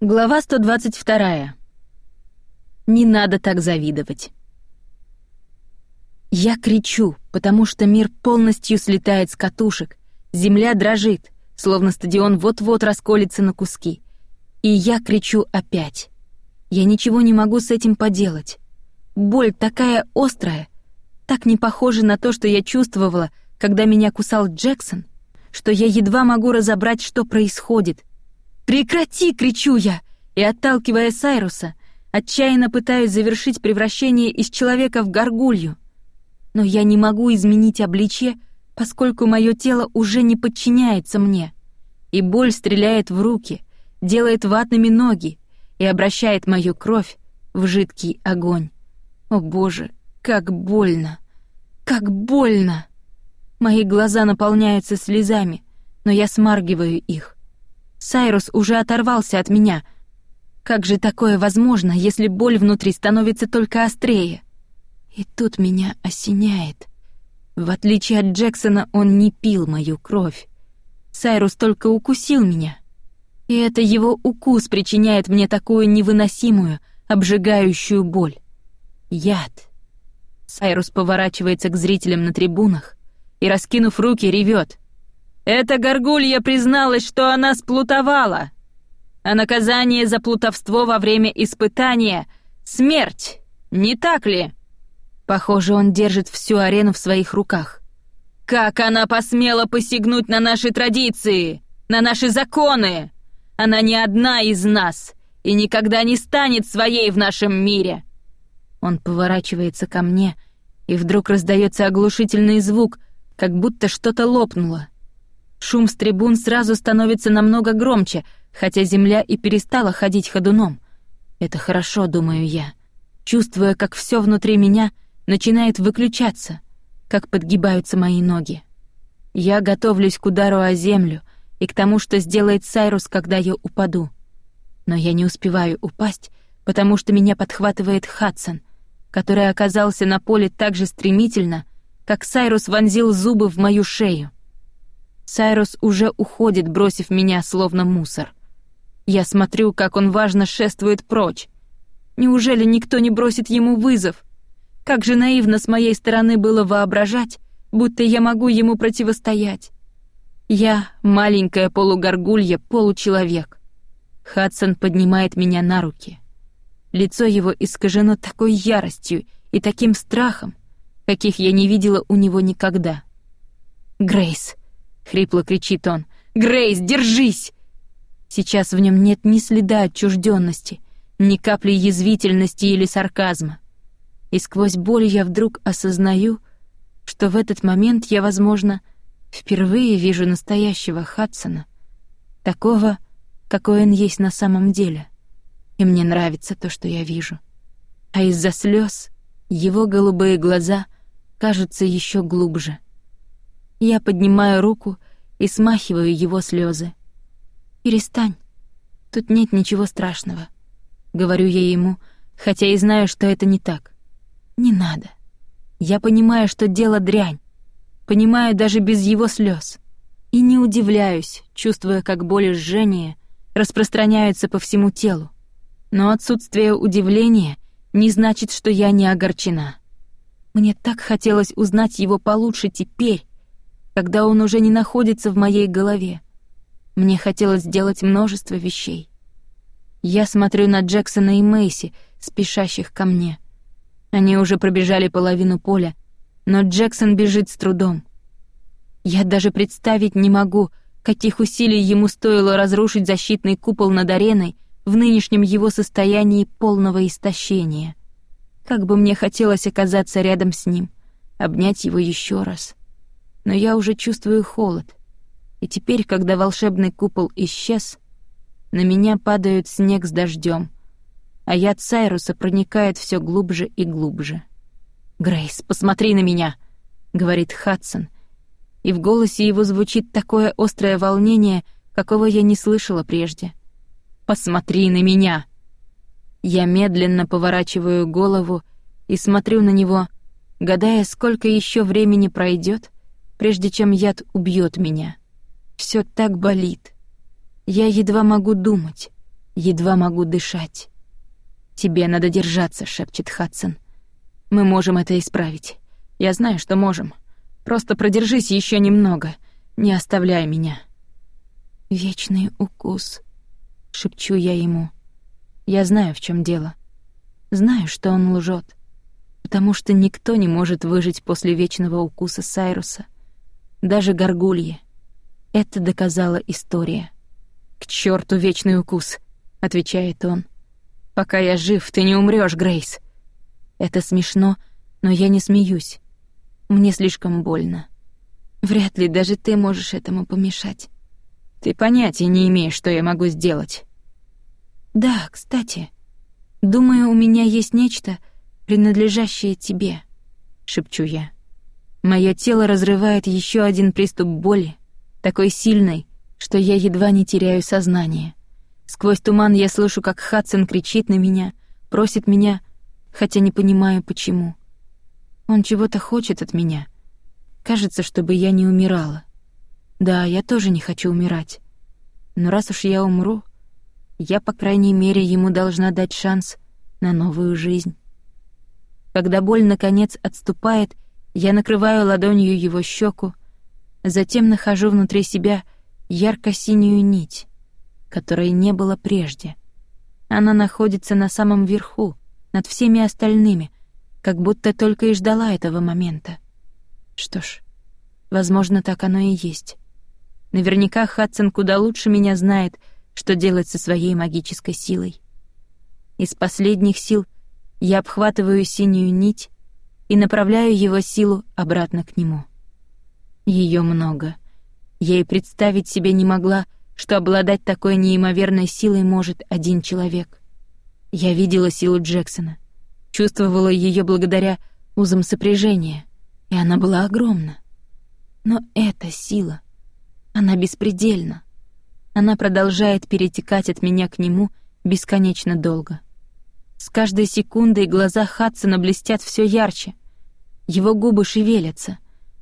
Глава 122. Не надо так завидовать. Я кричу, потому что мир полностью слетает с катушек, земля дрожит, словно стадион вот-вот расколется на куски. И я кричу опять. Я ничего не могу с этим поделать. Боль такая острая, так не похожа на то, что я чувствовала, когда меня кусал Джексон, что я едва могу разобрать, что происходит, «Прекрати!» — кричу я, и, отталкивая Сайруса, отчаянно пытаюсь завершить превращение из человека в горгулью. Но я не могу изменить обличье, поскольку мое тело уже не подчиняется мне, и боль стреляет в руки, делает ватными ноги и обращает мою кровь в жидкий огонь. О боже, как больно! Как больно! Мои глаза наполняются слезами, но я смаргиваю их. Сайрус уже оторвался от меня. Как же такое возможно, если боль внутри становится только острее? И тут меня осеняет. В отличие от Джексона, он не пил мою кровь. Сайрус только укусил меня. И это его укус причиняет мне такую невыносимую, обжигающую боль. Яд. Сайрус поворачивается к зрителям на трибунах и, раскинув руки, ревет. Эта горгулья призналась, что она сплутовала. А наказание за плутовство во время испытания — смерть, не так ли? Похоже, он держит всю арену в своих руках. Как она посмела посягнуть на наши традиции, на наши законы? Она не одна из нас и никогда не станет своей в нашем мире. Он поворачивается ко мне, и вдруг раздается оглушительный звук, как будто что-то лопнуло. Шум с трибун сразу становится намного громче, хотя земля и перестала ходить ходуном. Это хорошо, думаю я, чувствуя, как все внутри меня начинает выключаться, как подгибаются мои ноги. Я готовлюсь к удару о землю и к тому, что сделает Сайрус, когда я упаду. Но я не успеваю упасть, потому что меня подхватывает Хадсон, который оказался на поле так же стремительно, как Сайрус вонзил зубы в мою шею. Сайрус уже уходит, бросив меня словно мусор. Я смотрю, как он важно шествует прочь. Неужели никто не бросит ему вызов? Как же наивно с моей стороны было воображать, будто я могу ему противостоять. Я маленькая полугоргулья, получеловек. Хадсон поднимает меня на руки. Лицо его искажено такой яростью и таким страхом, каких я не видела у него никогда. Грейс, хрипло кричит он. Грейс, держись! Сейчас в нем нет ни следа отчужденности, ни капли язвительности или сарказма. И сквозь боль я вдруг осознаю, что в этот момент я, возможно, впервые вижу настоящего Хадсона, такого, какой он есть на самом деле. И мне нравится то, что я вижу. А из-за слез его голубые глаза кажутся еще глубже — я поднимаю руку и смахиваю его слезы. «Перестань. Тут нет ничего страшного», — говорю я ему, хотя и знаю, что это не так. «Не надо. Я понимаю, что дело дрянь. Понимаю даже без его слез. И не удивляюсь, чувствуя, как боль и жжение распространяются по всему телу. Но отсутствие удивления не значит, что я не огорчена. Мне так хотелось узнать его получше теперь, когда он уже не находится в моей голове. Мне хотелось сделать множество вещей. Я смотрю на Джексона и Мэйси, спешащих ко мне. Они уже пробежали половину поля, но Джексон бежит с трудом. Я даже представить не могу, каких усилий ему стоило разрушить защитный купол над ареной в нынешнем его состоянии полного истощения. Как бы мне хотелось оказаться рядом с ним, обнять его еще раз но я уже чувствую холод. И теперь, когда волшебный купол исчез, на меня падают снег с дождем, а яд Сайруса проникает все глубже и глубже. «Грейс, посмотри на меня!» — говорит Хадсон, и в голосе его звучит такое острое волнение, какого я не слышала прежде. «Посмотри на меня!» Я медленно поворачиваю голову и смотрю на него, гадая, сколько еще времени пройдет, прежде чем яд убьет меня. Все так болит. Я едва могу думать. Едва могу дышать. «Тебе надо держаться», — шепчет Хадсон. «Мы можем это исправить. Я знаю, что можем. Просто продержись еще немного. Не оставляй меня». «Вечный укус», — шепчу я ему. Я знаю, в чем дело. Знаю, что он лжет, потому что никто не может выжить после вечного укуса Сайруса. Даже горгульи. Это доказала история. «К черту вечный укус», — отвечает он. «Пока я жив, ты не умрешь, Грейс». Это смешно, но я не смеюсь. Мне слишком больно. Вряд ли даже ты можешь этому помешать. Ты понятия не имеешь, что я могу сделать. Да, кстати, думаю, у меня есть нечто, принадлежащее тебе, шепчу я. Мое тело разрывает еще один приступ боли, такой сильной, что я едва не теряю сознание. Сквозь туман я слышу, как Хадсон кричит на меня, просит меня, хотя не понимаю почему. Он чего-то хочет от меня. Кажется, чтобы я не умирала. Да, я тоже не хочу умирать. Но раз уж я умру, я, по крайней мере, ему должна дать шанс на новую жизнь. Когда боль, наконец, отступает, я накрываю ладонью его щеку, затем нахожу внутри себя ярко-синюю нить, которой не было прежде. Она находится на самом верху, над всеми остальными, как будто только и ждала этого момента. Что ж, возможно, так оно и есть. Наверняка Хадсон куда лучше меня знает, что делать со своей магической силой. Из последних сил я обхватываю синюю нить и направляю его силу обратно к нему. Ее много. Я и представить себе не могла, что обладать такой неимоверной силой может один человек. Я видела силу Джексона, чувствовала ее благодаря узам сопряжения, и она была огромна. Но эта сила, она беспредельна. Она продолжает перетекать от меня к нему бесконечно долго. С каждой секундой глаза Хадсона блестят все ярче. Его губы шевелятся,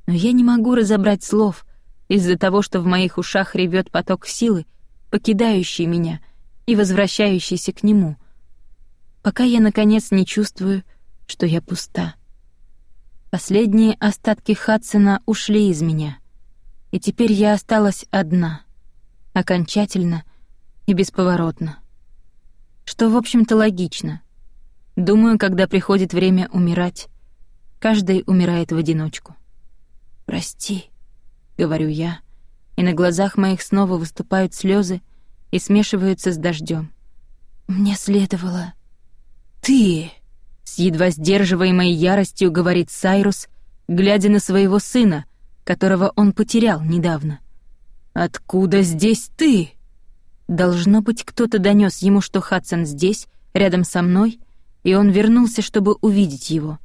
но я не могу разобрать слов из-за того, что в моих ушах ревет поток силы, покидающий меня и возвращающийся к нему, пока я, наконец, не чувствую, что я пуста. Последние остатки Хадсона ушли из меня, и теперь я осталась одна, окончательно и бесповоротно. Что, в общем-то, логично. Думаю, когда приходит время умирать, каждый умирает в одиночку. «Прости», — говорю я, и на глазах моих снова выступают слезы и смешиваются с дождем. «Мне следовало...» «Ты!» — с едва сдерживаемой яростью говорит Сайрус, глядя на своего сына, которого он потерял недавно. «Откуда здесь ты?» Должно быть, кто-то донес ему, что Хадсон здесь, рядом со мной, и он вернулся, чтобы увидеть его.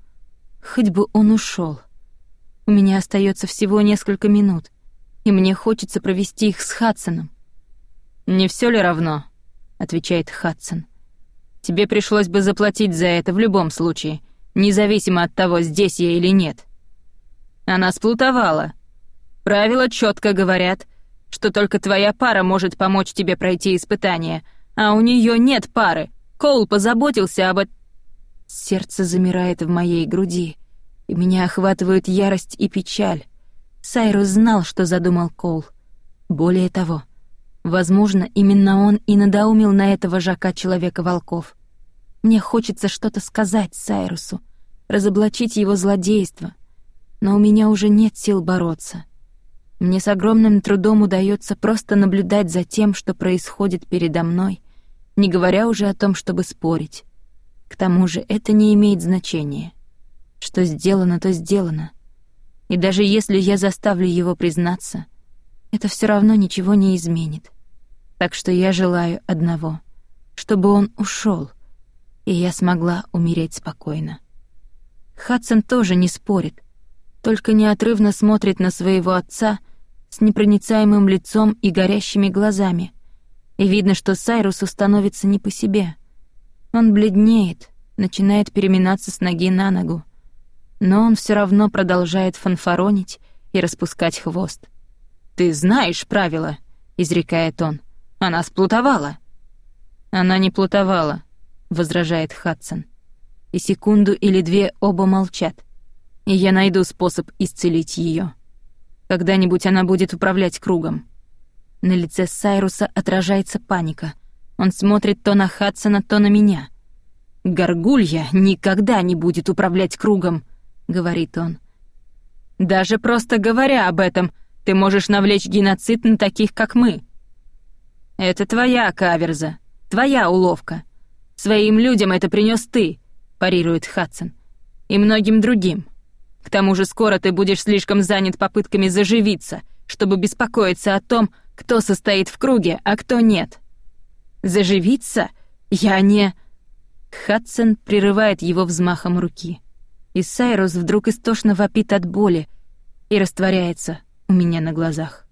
Хоть бы он ушел. У меня остается всего несколько минут, и мне хочется провести их с Хадсоном. «Не все ли равно?» — отвечает Хадсон. «Тебе пришлось бы заплатить за это в любом случае, независимо от того, здесь я или нет». Она сплутовала. Правила четко говорят, что только твоя пара может помочь тебе пройти испытание, а у нее нет пары. Коул позаботился об этом. Сердце замирает в моей груди, и меня охватывают ярость и печаль. Сайрус знал, что задумал Коул. Более того, возможно, именно он и надоумил на этого жака Человека-волков. Мне хочется что-то сказать Сайрусу, разоблачить его злодейство, но у меня уже нет сил бороться. Мне с огромным трудом удается просто наблюдать за тем, что происходит передо мной, не говоря уже о том, чтобы спорить. К тому же это не имеет значения. Что сделано, то сделано. И даже если я заставлю его признаться, это все равно ничего не изменит. Так что я желаю одного — чтобы он ушел, и я смогла умереть спокойно. Хадсон тоже не спорит, только неотрывно смотрит на своего отца с непроницаемым лицом и горящими глазами. И видно, что Сайрусу становится не по себе — он бледнеет, начинает переминаться с ноги на ногу. Но он все равно продолжает фанфаронить и распускать хвост. «Ты знаешь правила», — изрекает он. «Она сплутовала». Она не плутовала, возражает Хадсон. И секунду или две оба молчат. И я найду способ исцелить ее. Когда-нибудь она будет управлять кругом. На лице Сайруса отражается паника. Он смотрит то на Хадсона, то на меня. «Горгулья никогда не будет управлять кругом», — говорит он. «Даже просто говоря об этом, ты можешь навлечь геноцид на таких, как мы». «Это твоя каверза, твоя уловка. Своим людям это принес ты», — парирует Хадсон. «И многим другим. К тому же скоро ты будешь слишком занят попытками заживиться, чтобы беспокоиться о том, кто состоит в круге, а кто нет. Заживиться? Я не...» Хадсон прерывает его взмахом руки. И Сайрус вдруг истошно вопит от боли и растворяется у меня на глазах.